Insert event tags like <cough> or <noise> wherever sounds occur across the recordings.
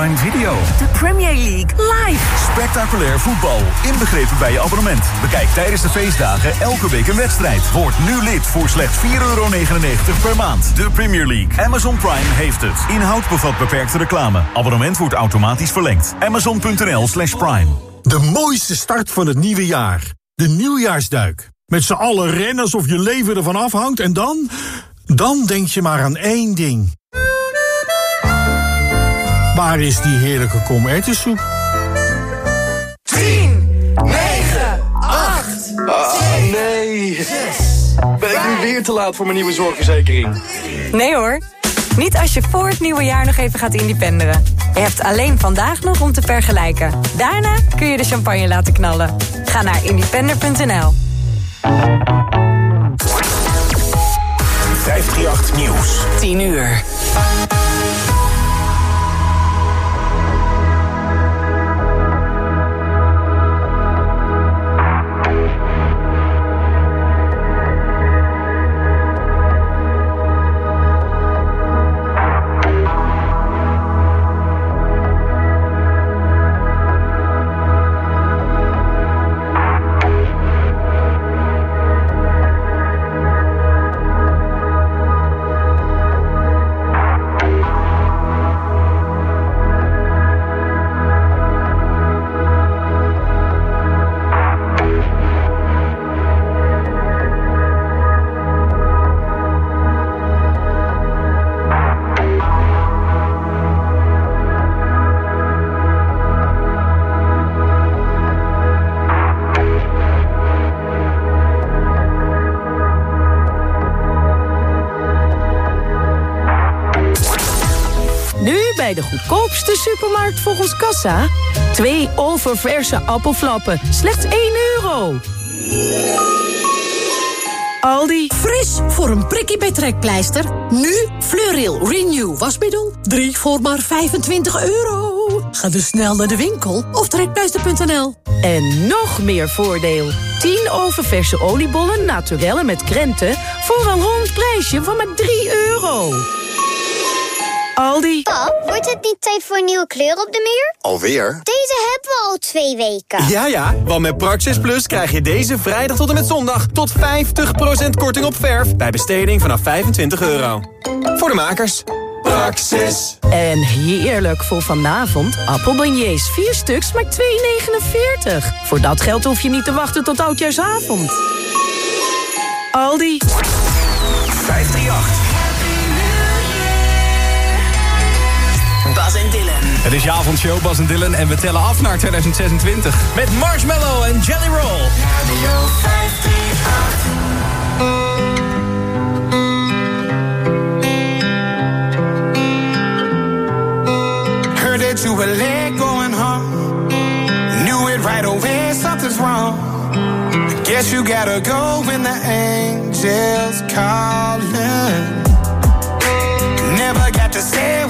Prime Video. De Premier League live. Spectaculair voetbal, inbegrepen bij je abonnement. Bekijk tijdens de feestdagen elke week een wedstrijd. Word nu lid voor slechts 4,99 per maand. De Premier League. Amazon Prime heeft het. Inhoud bevat beperkte reclame. Abonnement wordt automatisch verlengd. Amazon.nl slash prime. De mooiste start van het nieuwe jaar. De nieuwjaarsduik. Met z'n allen rennen alsof je leven ervan afhangt en dan... Dan denk je maar aan één ding. Waar is die heerlijke komertensoep? 10, 9, 8, Oh nee. Ben ik nu weer te laat voor mijn nieuwe zorgverzekering? Nee hoor. Niet als je voor het nieuwe jaar nog even gaat independeren. Je hebt alleen vandaag nog om te vergelijken. Daarna kun je de champagne laten knallen. Ga naar independer.nl. 538 Nieuws. 10 uur. Bij de goedkoopste supermarkt volgens Kassa. Twee oververse appelflappen, slechts 1 euro. Aldi. Fris voor een prikkie bij trekpleister. Nu Fleuril Renew wasmiddel. 3 voor maar 25 euro. Ga dus snel naar de winkel of trekpleister.nl. En nog meer voordeel. 10 oververse oliebollen naturellen met krenten... voor een rond prijsje van maar 3 euro. Aldi. Pap, wordt het niet tijd voor een nieuwe kleur op de muur? Alweer? Deze hebben we al twee weken. Ja, ja, want met Praxis Plus krijg je deze vrijdag tot en met zondag... tot 50% korting op verf bij besteding vanaf 25 euro. Voor de makers. Praxis. En heerlijk voor vanavond. Appelbeignets, 4 stuks, maar 2,49. Voor dat geld hoef je niet te wachten tot oudjaarsavond. Aldi. Het is je avondshow, Bas en Dylan. En we tellen af naar 2026. Met Marshmallow en Jelly Roll. Radio 538. Heard that you were late going home. Knew it right away, something's wrong. Guess you gotta go when the angels calling. Never got to say I.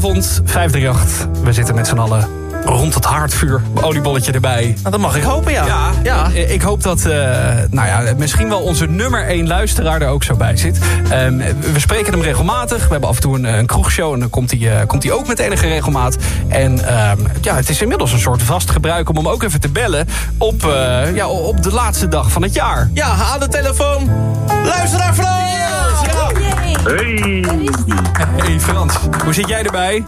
Oudjaarsavond, 538. We zitten met z'n allen rond het haardvuur. Oliebolletje erbij. Nou, dat mag ik hopen, ja. Ja, ja. ik hoop dat eh, nou ja, misschien wel onze nummer 1 luisteraar er ook zo bij zit. Ehm, we spreken hem regelmatig. We hebben af en toe een, een kroegshow en dan komt hij, eh, komt hij ook met enige regelmaat. En ehm, ja, het is inmiddels een soort vast gebruik om hem ook even te bellen... op, eh, ja, op de laatste dag van het jaar. Ja, aan de telefoon. Luisteraar Frans! Hey. Hey Frans, hoe zit jij erbij?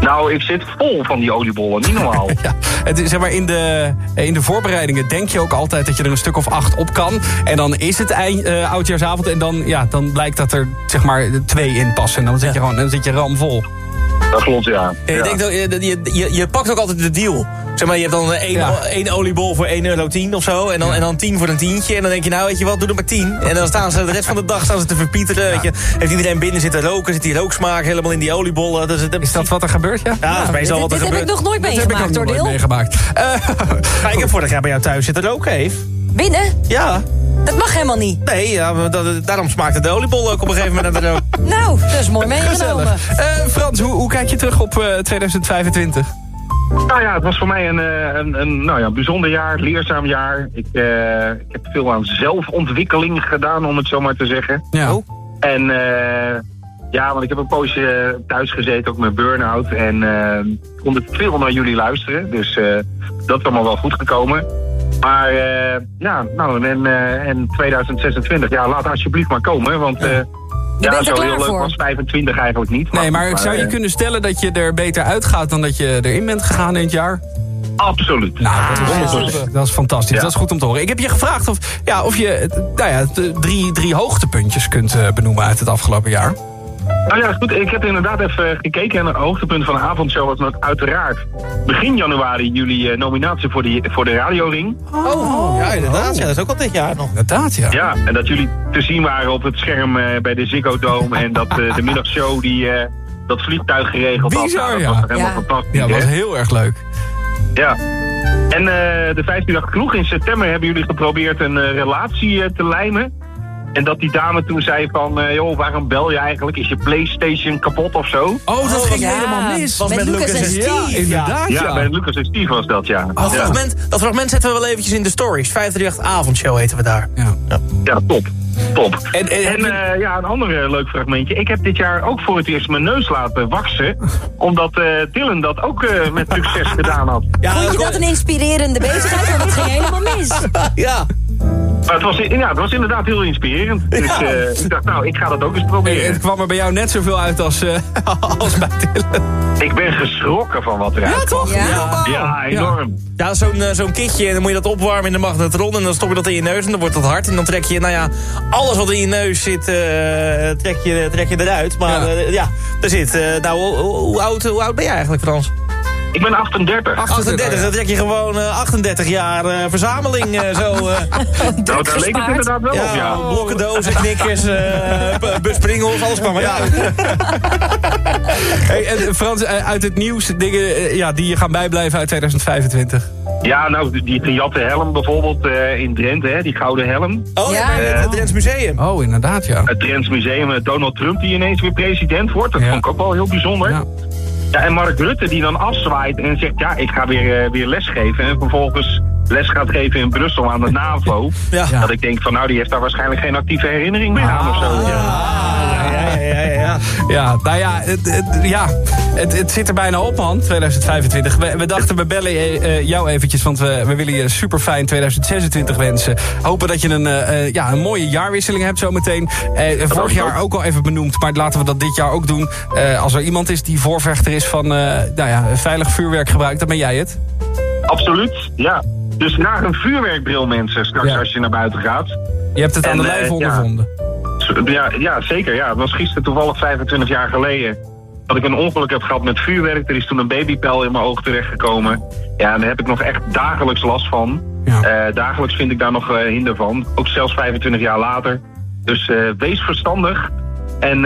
Nou, ik zit vol van die oliebollen, niet normaal. <laughs> ja, het is, zeg maar, in, de, in de voorbereidingen denk je ook altijd dat je er een stuk of acht op kan. En dan is het eind, eh, oudjaarsavond en dan, ja, dan blijkt dat er zeg maar twee in passen. En dan zit je gewoon dan zit je ramvol. Dat klopt, ja. Ja, Je, denkt, ook, je, je, je, je pakt ook altijd de deal. Zeg maar, je hebt dan één, Ja. één oliebol voor 1,10 euro of zo. En dan, en dan 10 voor een tientje. En dan denk je, nou weet je wat, doe er maar 10. En dan staan ze de rest van de dag staan ze te verpieteren. Weet je. Heeft iedereen binnen zitten roken, zit die rooksmaak helemaal in die oliebollen. Dus het, Is dat wat er gebeurt, ja? Ja, dat is meestal wat er dit heb ik gebeurt. nog nooit Dat heb ik ook meegemaakt, nog hoor, nooit Deel. meegemaakt. <laughs> <laughs> Maar ik heb vorig jaar bij jou thuis zitten roken, Eve. Binnen? Ja. Dat mag helemaal niet. Nee, ja, dat, daarom smaakte de oliebollen ook op een gegeven moment naar de rook. Nou, dat is mooi meegenomen. Eh, Frans, hoe, hoe kijk je terug op eh, 2025? Nou ja, het was voor mij een, eh, een, een nou ja, bijzonder jaar, leerzaam jaar. Ik, eh, ik heb veel aan zelfontwikkeling gedaan, om het zo maar te zeggen. Ja. En eh, ja, want ik heb een poosje thuis gezeten, ook met burn-out. En eh kon ik veel naar jullie luisteren. Dus eh, dat is allemaal wel goed gekomen. Maar eh, ja, nou, en, eh, en 2026, ja, laat alsjeblieft maar komen. Want eh, ja, bent er zo heel leuk voor. was 25 eigenlijk niet. Nee, maar zou je eh, kunnen stellen dat je er beter uitgaat dan dat je erin bent gegaan in het jaar? Absoluut. Nou, dat is, 100%. dat is fantastisch. Ja. Dat is goed om te horen. Ik heb je gevraagd of, ja, of je eh, nou ja, drie, drie hoogtepuntjes kunt eh, benoemen uit het afgelopen jaar. Nou ja, goed. Ik heb inderdaad even gekeken. En het hoogtepunt van de avondshow was nog uiteraard begin januari jullie eh, nominatie voor, die, voor de radioring. Oh, ja, inderdaad. Ja, dat is ook al dit jaar nog. Inderdaad, ja. Ja, en dat jullie te zien waren op het scherm eh, bij de Ziggo Dome. en dat eh, de middagshow die eh, dat vliegtuig geregeld had. Bizar, Nou, dat ja. was toch helemaal Ja. fantastisch. Ja, dat was heel erg leuk. Ja. En eh, de 15 dag kroeg in september hebben jullie geprobeerd een eh, relatie eh, te lijmen. En dat die dame toen zei van, eh, joh, waarom bel je eigenlijk? Is je Playstation kapot of zo? Oh, dat ging ja. helemaal mis. Was Met met Lucas Lucas en Steve. Ja, inderdaad, ja. Ja, bij Lucas en Steve was dat, ja. Dat, ja. fragment, dat fragment zetten we wel eventjes in de stories. 538 avondshow heten we daar. Ja. Ja, top. Top. En- en- En, eh, ja, een ander eh, leuk fragmentje. Ik heb dit jaar ook voor het eerst mijn neus laten waksen. Omdat eh Dylan dat ook eh, met succes gedaan had. Ja, Vond je dat- een inspirerende bezigheid? Want dat ging helemaal mis. <laughs> Ja. Maar het was, ja, het was inderdaad heel inspirerend. Dus eh, ik dacht, nou, ik ga dat ook eens proberen. het kwam er bij jou net zoveel uit als, eh, <laughs> als bij. Ik ben geschrokken van wat eruit Ja, toch? Ja. Ja, enorm. Ja, zo'n eh, zo'n kitje en dan moet je dat opwarmen in de magnetron... en dan stop je dat in je neus en dan wordt dat hard. En dan trek je, nou ja, alles wat in je neus zit, trek, je, trek je eruit. Maar Ja. er zit... nou, hoe, hoe oud, hoe oud ben jij eigenlijk, Frans? Ik ben 38. 38, dan trek je gewoon eh, 38 jaar eh, verzameling eh, zo... eh, <laughs> Nou, daar leek het inderdaad wel op, ja, ja. blokken, dozen, knikkers, eh <laughs> bu- buspringels, alles kwam eruit. <laughs> Hey, en Frans, eh, uit het nieuws, dingen eh, ja, die je gaan bijblijven uit 2025. Ja, nou, die- gejatte helm bijvoorbeeld eh, in Drenthe, hè, die gouden helm. Oh ja, Ja. het Drents Museum. Oh, inderdaad, ja. Het Drents Museum, eh, Donald Trump die ineens weer president wordt. Dat Ja. vond ik ook wel heel bijzonder. Ja. En Mark Rutte die dan afzwaait en zegt... ja, ik ga weer, eh, weer lesgeven. En vervolgens les gaat geven in Brussel aan de <laughs> NAVO. Ja. Dat ik denk van, nou, die heeft daar waarschijnlijk geen actieve herinnering meer aan of zo. Ja. Ja, ja, ja, ja. Nou ja, het, het, ja het, het zit er bijna op, man, 2025. We, we dachten, we bellen uh, jou eventjes, want we, we willen je super fijn 2026 wensen. Hopen dat je een, uh, ja, een mooie jaarwisseling hebt zometeen. Uh, vorig jaar ook al even benoemd, maar laten we dat dit jaar ook doen. als er iemand is die voorvechter is van nou ja, veilig vuurwerk gebruikt, dan ben jij het. Absoluut, ja. Dus naar een vuurwerkbril, mensen, straks als je naar buiten gaat. Je hebt het aan de lijf ondervonden. Ja, ja, zeker. Ja. Het was gisteren toevallig 25 jaar geleden dat ik een ongeluk heb gehad met vuurwerk. Er is toen een babypel in mijn oog terechtgekomen. Ja, en daar heb ik nog echt dagelijks last van. Ja. Uh, dagelijks vind ik daar nog uh, hinder van. Ook zelfs 25 jaar later. Dus uh, wees verstandig en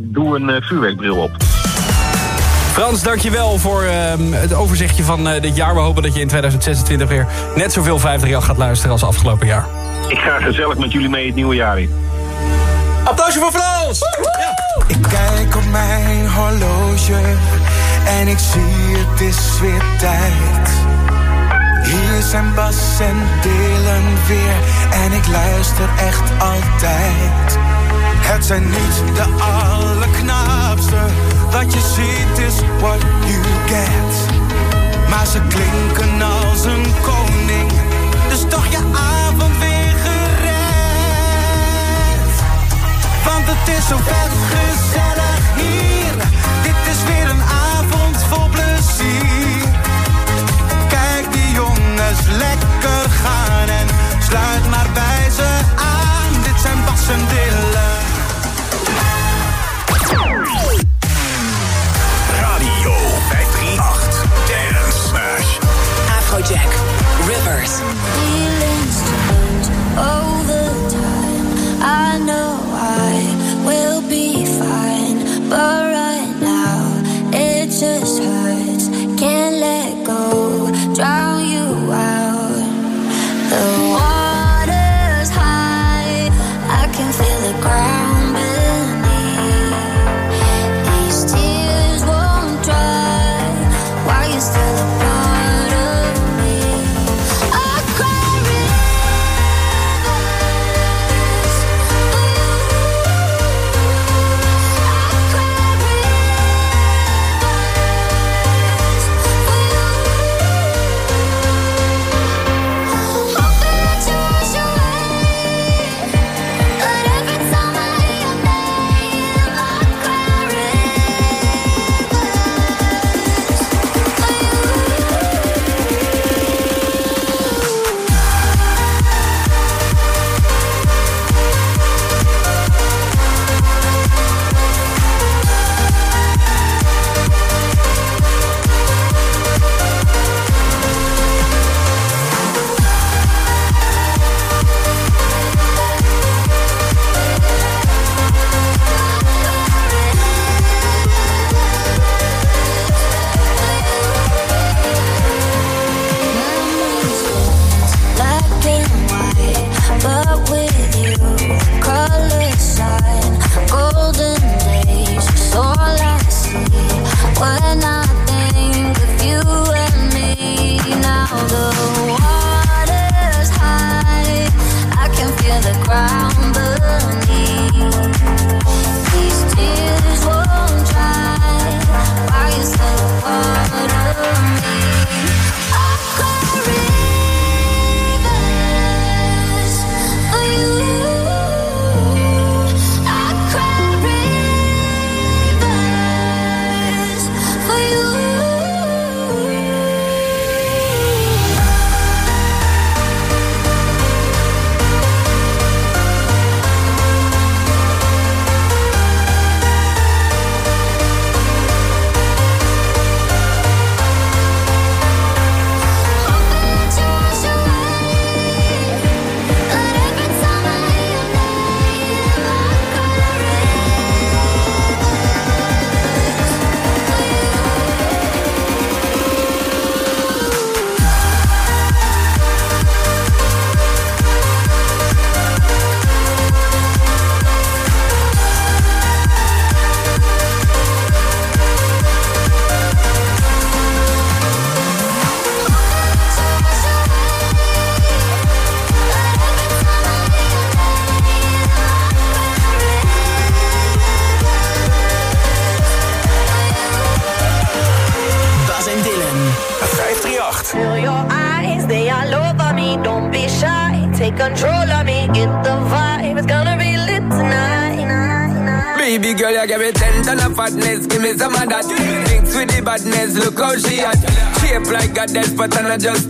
doe een vuurwerkbril op. Frans, dankjewel voor um, het overzichtje van uh, dit jaar. We hopen dat je in 2026 weer net zoveel 50 jaar gaat luisteren als afgelopen jaar. Ik ga gezellig met jullie mee het nieuwe jaar in. Applausje voor Frans! Ja. Ik kijk op mijn horloge en ik zie het is weer tijd. Hier zijn Bas en Dylan weer en ik luister echt altijd. Het zijn niet de allerknaapste, wat je ziet is what you get. Maar ze klinken als een koning, het is zo vet gezellig hier. Dit is weer een avond vol plezier. Kijk die jongens lekker gaan en sluit maar bij ze aan. Dit zijn Bas Dillen. Radio 538 Dance Smash Afrojack Rivers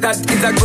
that. It's a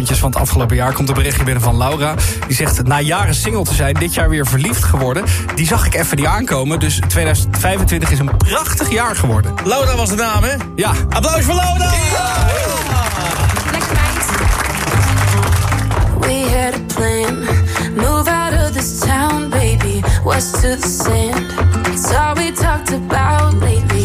hoogtepuntjes van het afgelopen jaar... komt een berichtje binnen van Laura. Die zegt, na jaren single te zijn, dit jaar weer verliefd geworden. Die zag ik even niet aankomen. Dus 2025 is een prachtig jaar geworden. Laura was de naam, hè? Ja. Applaus voor Laura! Lekker. We had a plan. Move out of this town, baby. West to the sand. It's all we talked about lately.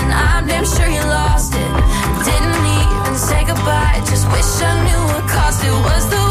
and I'm damn sure you lost it. Didn't even say goodbye, just wish I knew what cost it was the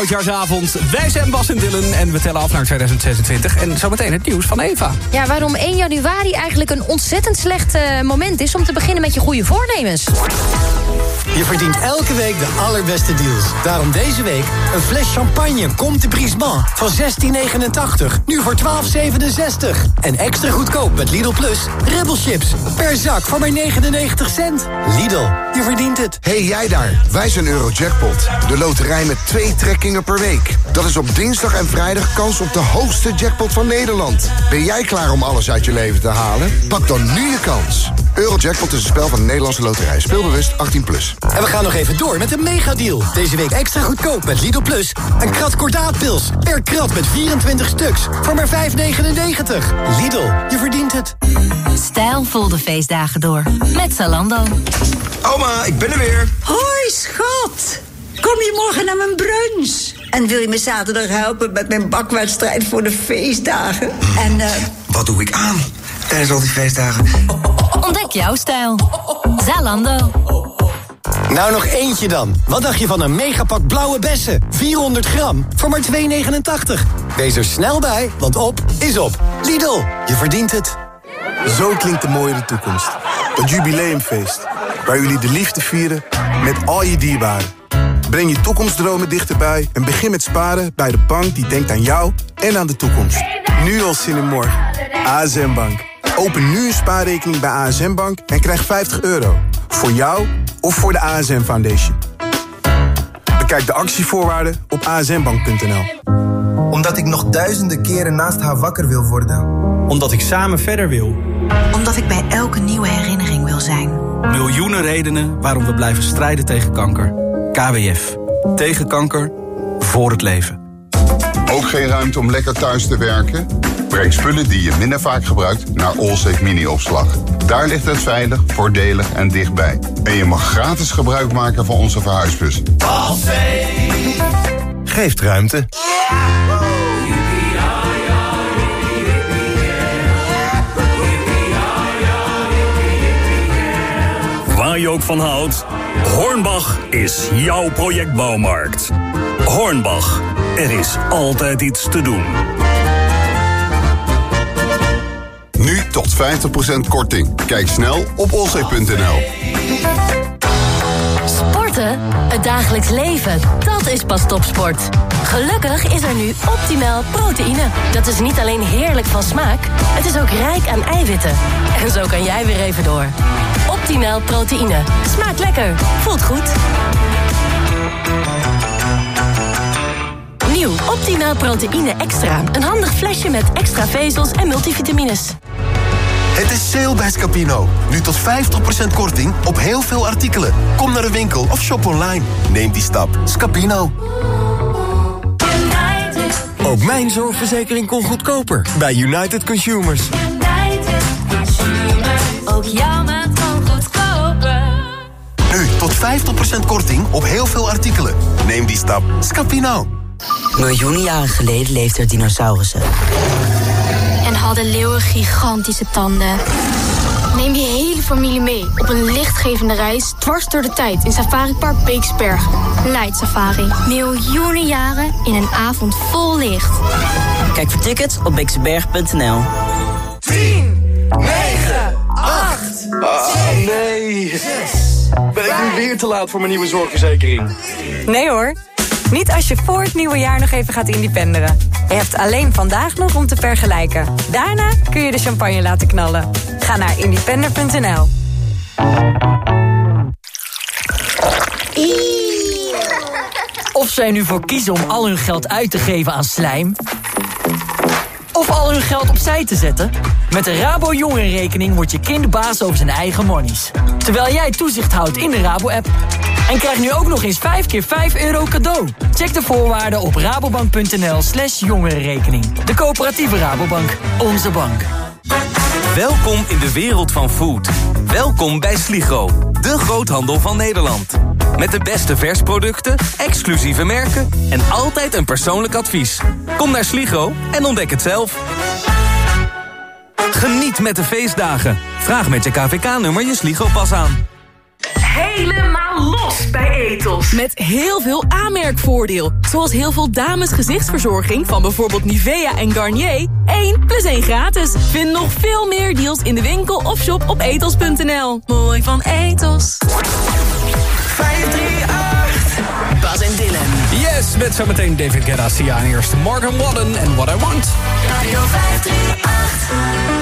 oudjaarsavond. Wij zijn Bas en Dylan en we tellen af naar 2026. En zometeen het nieuws van Eva. Ja, waarom 1 januari eigenlijk een ontzettend slecht eh, moment is... om te beginnen met je goede voornemens. Je verdient elke week de allerbeste deals. Daarom deze week een fles champagne Comte Brisbane van 16,89. Nu voor 12,67. En extra goedkoop met Lidl Plus. Rebel chips per zak voor maar 99 cent. Lidl, je verdient het. hey, jij daar. Wij zijn Eurojackpot. De loterij met twee trekkingen per week. Dat is op dinsdag en vrijdag kans op de hoogste jackpot van Nederland. Ben jij klaar om alles uit je leven te halen? Pak dan nu je kans. Eurojackpot is een spel van de Nederlandse loterij. Speelbewust 18+. Plus. En we gaan nog even door met een megadeal. Deze week extra goedkoop met Lidl Plus. Een krat kordaatpils per krat met 24 stuks voor maar 5,99. Lidl, je verdient het. Stijlvol de feestdagen door. Met Zalando. Oma, ik ben er weer. Hoi, schat. Kom je morgen naar mijn brunch? En wil je me zaterdag helpen met mijn bakwedstrijd voor de feestdagen? En, uh... Wat doe ik aan tijdens al die feestdagen? Ontdek jouw stijl. Zalando. Nou, nog eentje dan. Wat dacht je van een megapak blauwe bessen? 400 gram voor maar 2,89. Wees er snel bij, want op is op. Lidl, je verdient het. Zo klinkt de mooie toekomst. Het jubileumfeest. Waar jullie de liefde vieren met al je dierbaren. Breng je toekomstdromen dichterbij en begin met sparen bij de bank die denkt aan jou en aan de toekomst. Nu al zin in morgen. ASM Bank. Open nu een spaarrekening bij ASM Bank en krijg 50 euro. Voor jou of voor de ASM Foundation. Bekijk de actievoorwaarden op asmbank.nl. Omdat ik nog duizenden keren naast haar wakker wil worden. Omdat ik samen verder wil. Omdat ik bij elke nieuwe herinnering wil zijn. Miljoenen redenen waarom we blijven strijden tegen kanker. KWF. Tegen kanker. Voor het leven. Ook geen ruimte om lekker thuis te werken? Breng spullen die je minder vaak gebruikt naar Allsafe Mini-opslag. Daar ligt het veilig, voordelig en dichtbij. En je mag gratis gebruik maken van onze verhuisbus. Allsafe. Geeft ruimte. Waar je ook van houdt, Hornbach is jouw projectbouwmarkt. Hornbach, er is altijd iets te doen. Nu tot 50% korting. Kijk snel op olzee.nl. Sporten, het dagelijks leven, dat is pas topsport. Gelukkig is er nu optimaal proteïne. Dat is niet alleen heerlijk van smaak, het is ook rijk aan eiwitten. En zo kan jij weer even door. Optimaal proteïne. Smaakt lekker, voelt goed. Nieuw Optimaal Proteïne Extra. Een handig flesje met extra vezels en multivitamines. Het is sale bij Scapino. Nu tot 50% korting op heel veel artikelen. Kom naar de winkel of shop online. Neem die stap. Scapino. Ook mijn zorgverzekering kon goedkoper. Bij United Consumers. United Consumers. Ook jouw maand kon goedkoper. Nu tot 50% korting op heel veel artikelen. Neem die stap. Scapino. Miljoenen jaren geleden leefden er dinosaurussen. En hadden leeuwen gigantische tanden. Neem je hele familie mee op een lichtgevende reis dwars door de tijd in Safari Park Beeksbergen. Light Safari. Miljoenen jaren in een avond vol licht. Kijk voor tickets op beeksberg.nl. 10, 9, 8, Ah, nee. Ben ik nu weer te laat voor mijn nieuwe zorgverzekering? Nee hoor. Niet als je voor het nieuwe jaar nog even gaat independeren. Je hebt alleen vandaag nog om te vergelijken. Daarna kun je de champagne laten knallen. Ga naar independer.nl. Of zij nu voor kiezen om al hun geld uit te geven aan slijm... of al hun geld opzij te zetten... met de Rabo Jongerenrekening wordt je kind baas over zijn eigen monies. Terwijl jij toezicht houdt in de Rabo-app. En krijg nu ook nog eens 5 keer 5 euro cadeau. Check de voorwaarden op rabobank.nl slash jongerenrekening. De coöperatieve Rabobank. Onze bank. Welkom in de wereld van food. Welkom bij Sligo, de groothandel van Nederland. Met de beste versproducten, exclusieve merken en altijd een persoonlijk advies. Kom naar Sligo en ontdek het zelf. Geniet met de feestdagen. Vraag met je KVK-nummer je Sligo-pas aan. Helemaal los bij Etos. Met heel veel aanmerkvoordeel. Zoals heel veel dames gezichtsverzorging van bijvoorbeeld Nivea en Garnier. 1 plus 1 gratis. Vind nog veel meer deals in de winkel of shop op etos.nl. Mooi van Etos. 538. Bas en Dylan. Yes, met zometeen David Guetta, Sia en eerst Morgan Wallen en What I Want. Radio 538.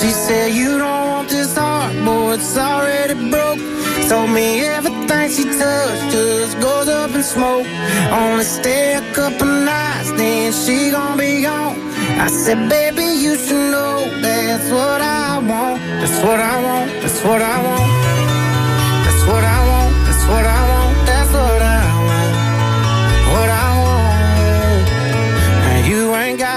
She said you don't want this heart, boy, it's already broke. Told me everything she touched just goes up in smoke. Only stay a couple nights, then she gon' be gone. I said, baby, you should know that's what I want. That's what I want. That's what I want. That's what I want. That's what I want.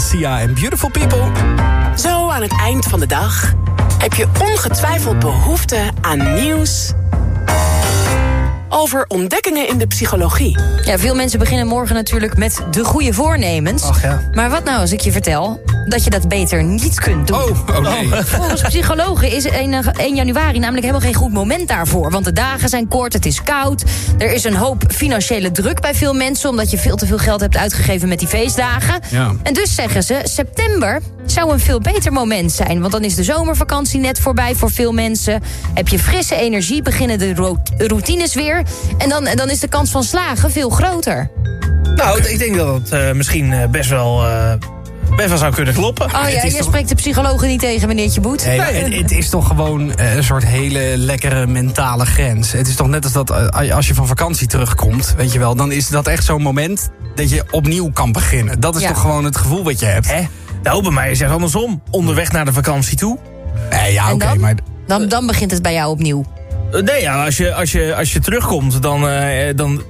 Sia en Beautiful People. Zo aan het eind van de dag heb je ongetwijfeld behoefte aan nieuws over ontdekkingen in de psychologie. Ja, veel mensen beginnen morgen natuurlijk met de goede voornemens. Ach ja. Maar wat nou als ik je vertel dat je dat beter niet kunt doen? Oh, oh nee. Volgens psychologen is 1, 1 januari namelijk helemaal geen goed moment daarvoor. Want de dagen zijn kort, het is koud. Er is een hoop financiële druk bij veel mensen... omdat je veel te veel geld hebt uitgegeven met die feestdagen. Ja. En dus zeggen ze, september zou een veel beter moment zijn. Want dan is de zomervakantie net voorbij voor veel mensen. Heb je frisse energie, beginnen de ro- routines weer. En dan, dan is de kans van slagen veel groter. Nou, ik denk dat het eh, misschien eh, best wel, eh, best wel zou kunnen kloppen. Oh ja, toch- spreekt de psychologen niet tegen, meneertje Boet. Nee, het, het is toch gewoon eh, een soort hele lekkere mentale grens. Het is toch net als dat eh, als je van vakantie terugkomt, weet je wel, dan is dat echt zo'n moment dat je opnieuw kan beginnen. Dat is Ja. toch gewoon het gevoel wat je hebt. Hè? Nou, bij mij is het andersom. Onderweg naar de vakantie toe. Nee, ja, oké, dan? maar Dan, dan begint het bij jou opnieuw. Eh, Nee, ja, als je, als je, als je terugkomt, dan... eh, dan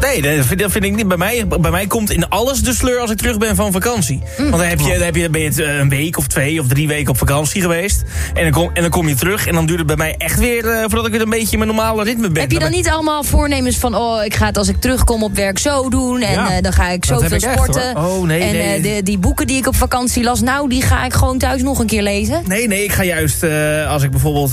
Nee, dat vind, dat vind ik niet. Bij mij, bij mij komt in alles de sleur als ik terug ben van vakantie. Want dan, heb je, dan heb je, ben je het, eh, een week of twee of drie weken op vakantie geweest. En dan, kom, en dan kom je terug en dan duurt het bij mij echt weer... eh, voordat ik weer een beetje in mijn normale ritme ben. Heb je dan niet allemaal voornemens van... oh, ik ga het als ik terugkom op werk zo doen... en Ja, eh, dan ga ik zoveel ik sporten. Oh, nee, en nee. de, die boeken die ik op vakantie las... nou, die ga ik gewoon thuis nog een keer lezen. Nee, nee, ik ga juist, als ik bijvoorbeeld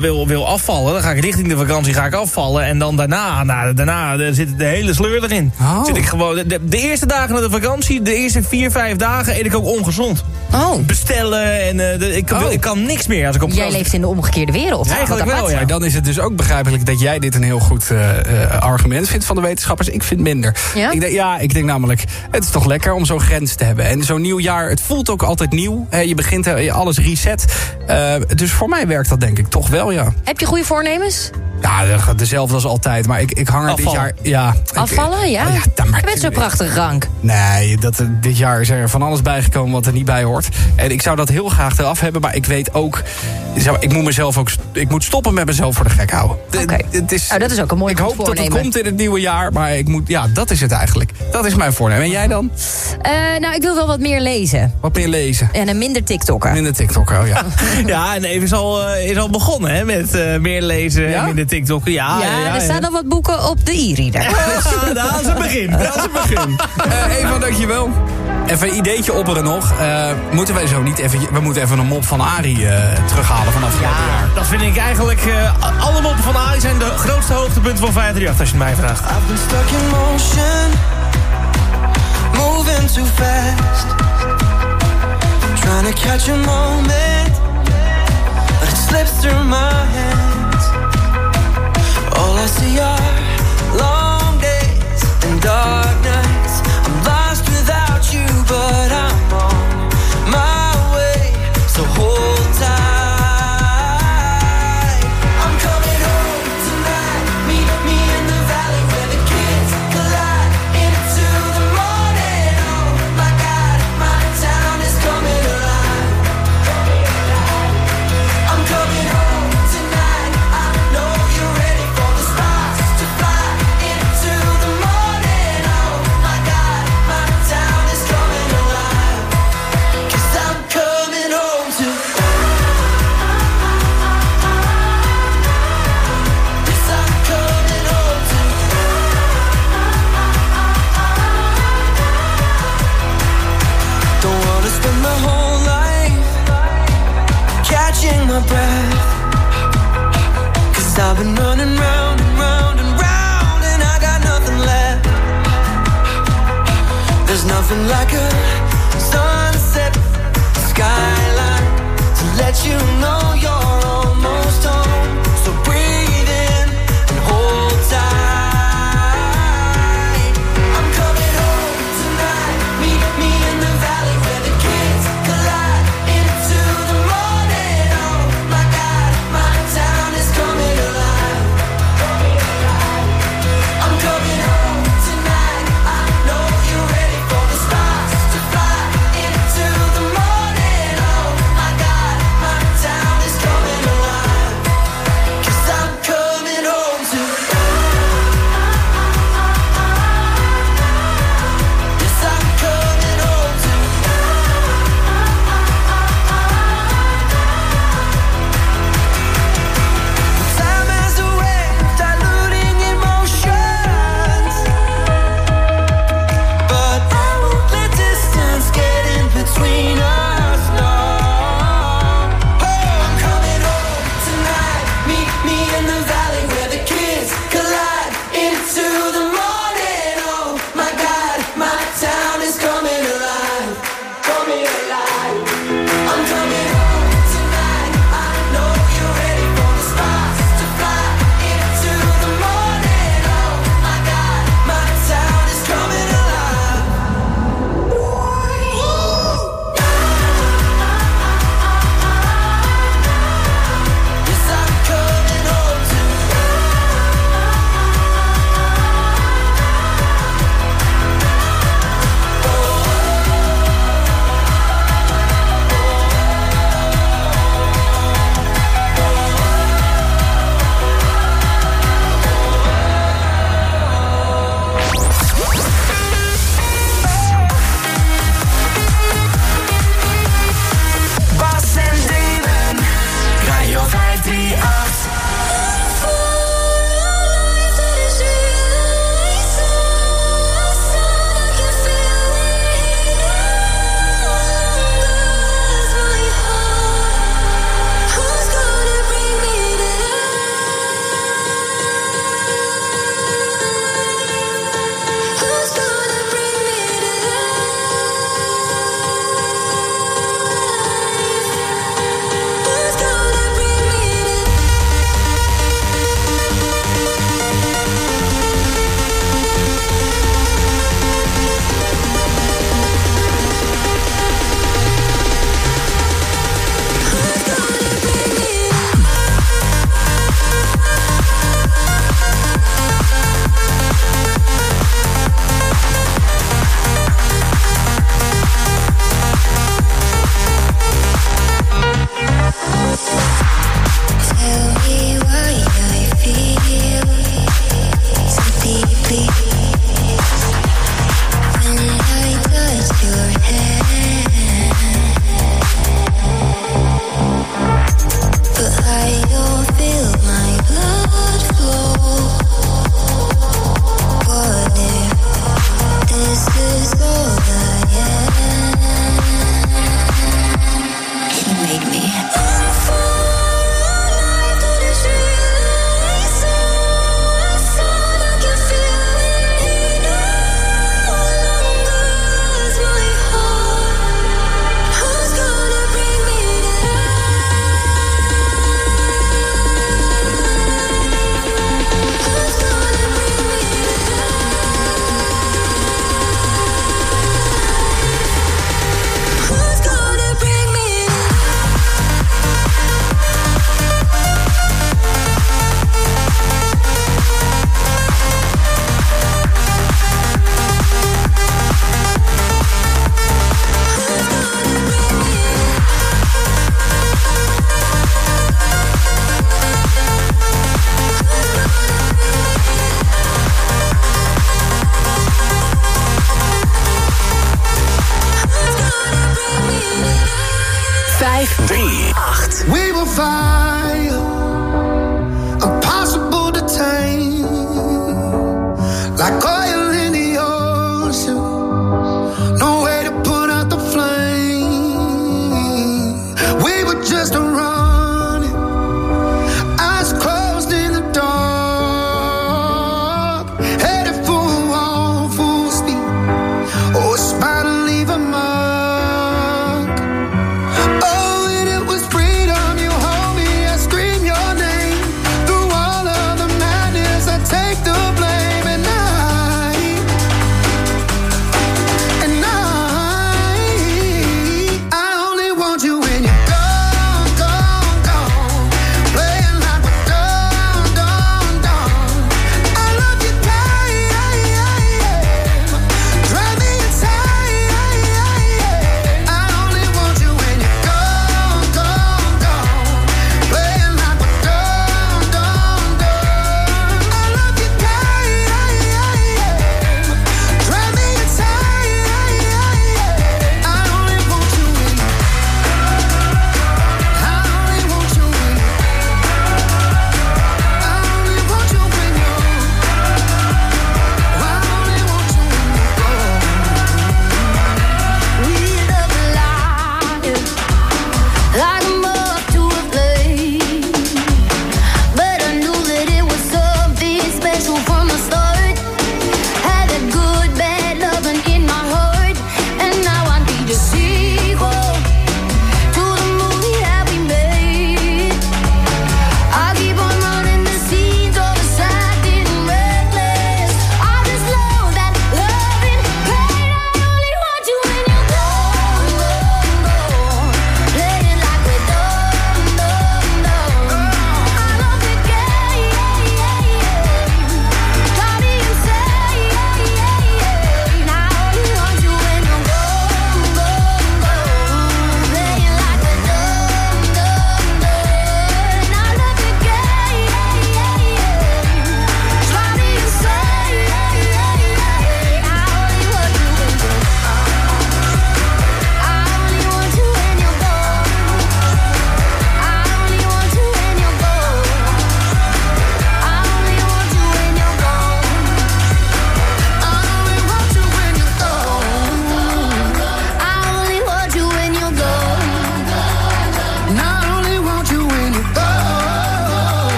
wil, wil afvallen... dan ga ik richting de vakantie ga ik afvallen. En dan daarna, nou, daarna zit de hele sleur erin. Oh. Zit ik gewoon, de, de eerste dagen na de vakantie, de eerste vier, vijf dagen... eet ik ook ongezond. Oh. Bestellen en eh, de- ik, Oh. ik kan niks meer als ik op Jij vakantie- leeft in de omgekeerde wereld. Eigenlijk Wat wel, ja. Maar dan is het dus ook begrijpelijk dat jij dit een heel goed eh, eh, argument vindt van de wetenschappers. Ik vind minder. Ja? Ik denk, ja, ik denk namelijk, het is toch lekker om zo'n grens te hebben. En zo'n nieuw jaar, het voelt ook altijd nieuw. Hè, je begint, je alles reset. Eh, dus voor mij werkt dat denk ik toch wel, ja. Heb je goede voornemens? Ja, de- dezelfde als altijd. Maar ik, ik hang er dit jaar... Ja, Afvallen, ja? Oh ja, dan maar- je bent zo prachtig rank. Nee, dat, eh, dit jaar is er van alles bijgekomen wat er niet bij hoort. En ik zou dat heel graag eraf hebben. Maar ik weet ook... Ik moet mezelf ook... Ik moet stoppen met mezelf voor de gek houden. Oké. Het is, Nou, dat is ook een mooi ik hoop dat het komt in het nieuwe jaar. Maar ik moet... Ja, dat is het eigenlijk. Dat is mijn voornemen. En jij dan? Eh, nou, ik wil wel wat meer lezen. Wat meer lezen? En een minder TikTokken. In de TikTok, oh ja. <laughs> Ja, en even is al, eh, is al begonnen hè, met eh, meer lezen Ja? en minder TikTok. Ja, ja, ja, er staan al wat boeken op de e-reader. <laughs> <laughs> Ja, dat is het begin. Dat is het begin. Eh, Eva, dankjewel. Even een ideetje opperen nog. Eh, moeten wij zo niet even... We moeten even een mop van Arie eh, terughalen vanaf afgelopen jaar. Dat vind ik eigenlijk... eh, alle moppen van Arie zijn de grootste hoogtepunten van 538, als je het mij vraagt. I've been stuck in motion, moving too fast. Trying to catch a moment, but it slips through my hands. All I see are darkness. You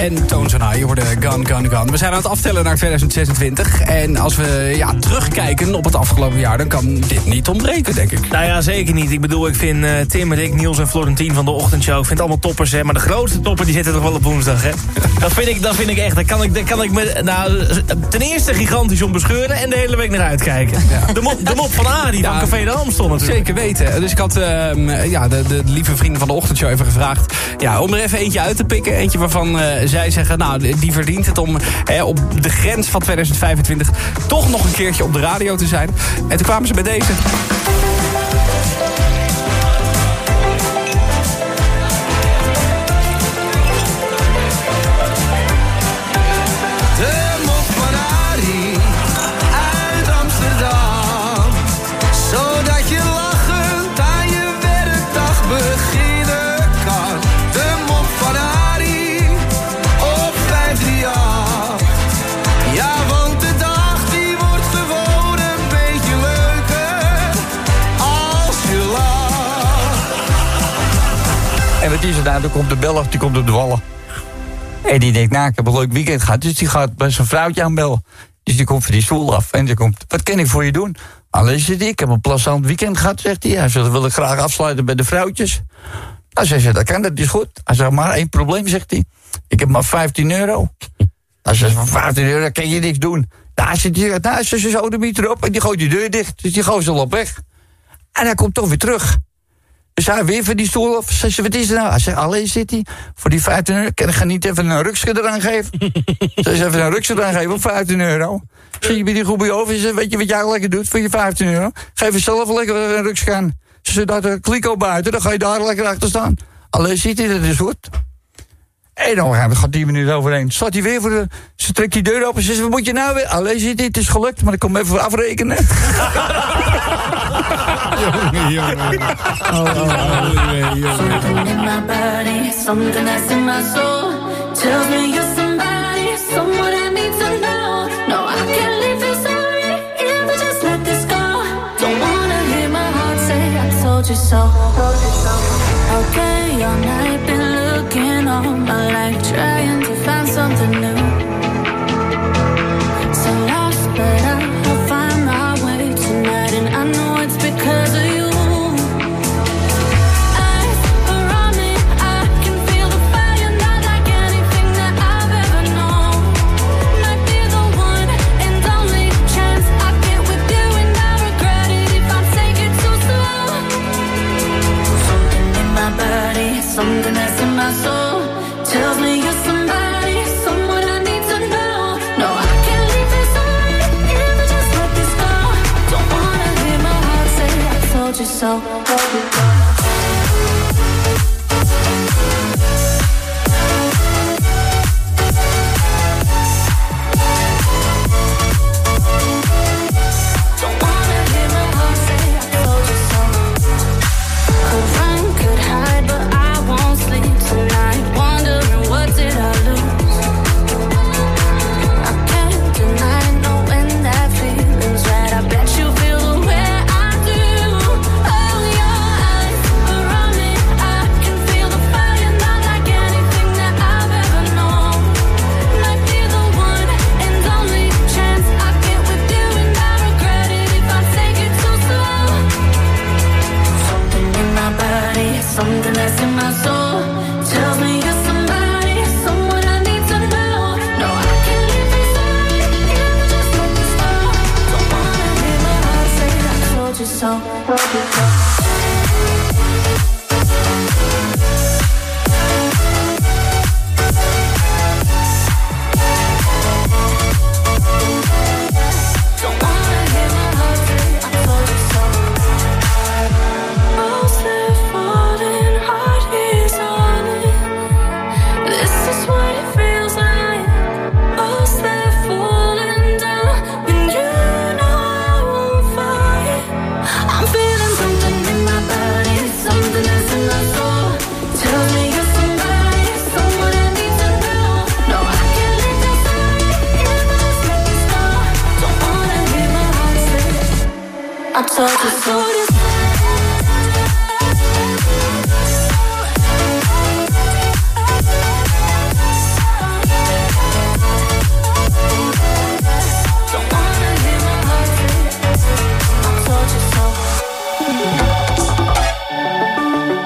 En Toons en je hoorde Gun, Gun, Gun. We zijn aan het aftellen naar 2026. En als we ja, terugkijken op het afgelopen jaar... dan kan dit niet ontbreken, denk ik. Nou ja, zeker niet. Ik bedoel, ik vind eh, Tim, Rick, Niels en Florentien van de ochtendshow... ik vind het allemaal toppers, hè. Maar de grootste topper, die zitten toch wel op woensdag, hè. <laughs> Dat vind ik, dat vind ik echt. Daar kan ik, daar kan ik me, nou, ten eerste gigantisch om bescheuren... en de hele week naar uitkijken. De, mop, de mop van Adi van Café de Amstel natuurlijk. Zeker weten. Dus ik had ehm, ja, de, de lieve vrienden van de ochtendshow even gevraagd... Ja, om er even eentje uit te pikken. Eentje waarvan eh, zij zeggen, nou, die verdient het om hè, op de grens van 2025... toch nog een keertje op de radio te zijn. En toen kwamen ze bij deze. Wat is nou? Komt de bel af, die komt op de wallen. En die denkt, nou, ik heb een leuk weekend gehad. Dus die gaat bij zijn vrouwtje aanbellen. Dus die komt van die stoel af. En die komt, wat kan ik voor je doen? Alleen zit ik heb een plezant weekend gehad, zegt hij. Hij zegt, dat wil ik graag afsluiten bij de vrouwtjes. Nou, ze zegt, dat kan, dat is goed. Hij zegt, maar één probleem, zegt hij. Ik heb maar 15 euro. Hij zegt, voor 15 euro kan je niks doen. Nou, zit hij, nou, ze zo de erop en die gooit die deur dicht. Dus die gooit ze al op weg. En hij komt toch weer terug. Dus hij weer voor die stoel af. Zeg ze, wat is er nou? Hij zegt, alleen zit hij. Voor die 15 euro. Kan ik ga niet even een rukske eraan geven? <laughs> Ze, even een rukske eraan geven op 15 euro. Zie je bij die groepie over? Ze, weet je wat jij lekker doet voor je 15 euro? Geef jezelf lekker een rukske aan. Ze zegt, dat de kliko buiten, dan ga je daar lekker achter staan. Alleen ziet hij, dat is goed. En dan gaat 10 minuten overheen. Staat hij weer voor de... Ze trekt die deur open. Ze zegt, wat moet je nou weer? Alleen ziet hij, het is gelukt, maar ik kom even voor afrekenen. <laughs> jongen, jongen. Oh, oh, oh, Something in my body, something that's in my soul. Tells me you're somebody, someone I need to know. No, I can't leave this sorry if I just let this go. Don't wanna hear my heart say I told you so. Okay, all night my life, trying to find something new. So lost, but I'll find my way tonight, and I know it's because of you. Eyes are on me, I so.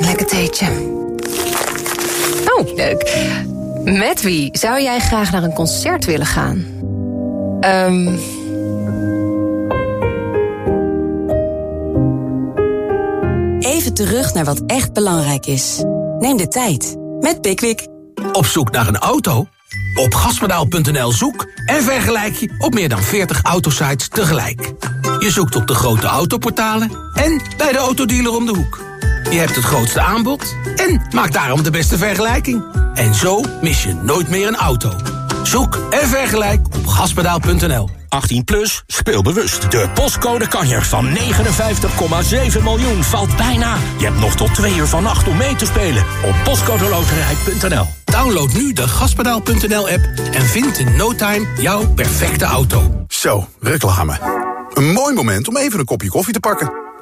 lekker theetje. Oh, leuk. Met wie zou jij graag naar een concert willen gaan? Ehm. Even terug naar wat echt belangrijk is. Neem de tijd met Pickwick. Op zoek naar een auto? Op gaspedaal.nl zoek en vergelijk je op meer dan 40 autosites tegelijk. Je zoekt op de grote autoportalen en bij de autodealer om de hoek. Je hebt het grootste aanbod en maak daarom de beste vergelijking. En zo mis je nooit meer een auto. Zoek en vergelijk op gaspedaal.nl. 18 plus, speel bewust. De postcode kanjer van 59,7 miljoen valt bijna. Je hebt nog tot twee uur vannacht om mee te spelen op postcodeloterij.nl. Download nu de gaspedaal.nl app en vind in no time jouw perfecte auto. Zo, reclame. Een mooi moment om even een kopje koffie te pakken.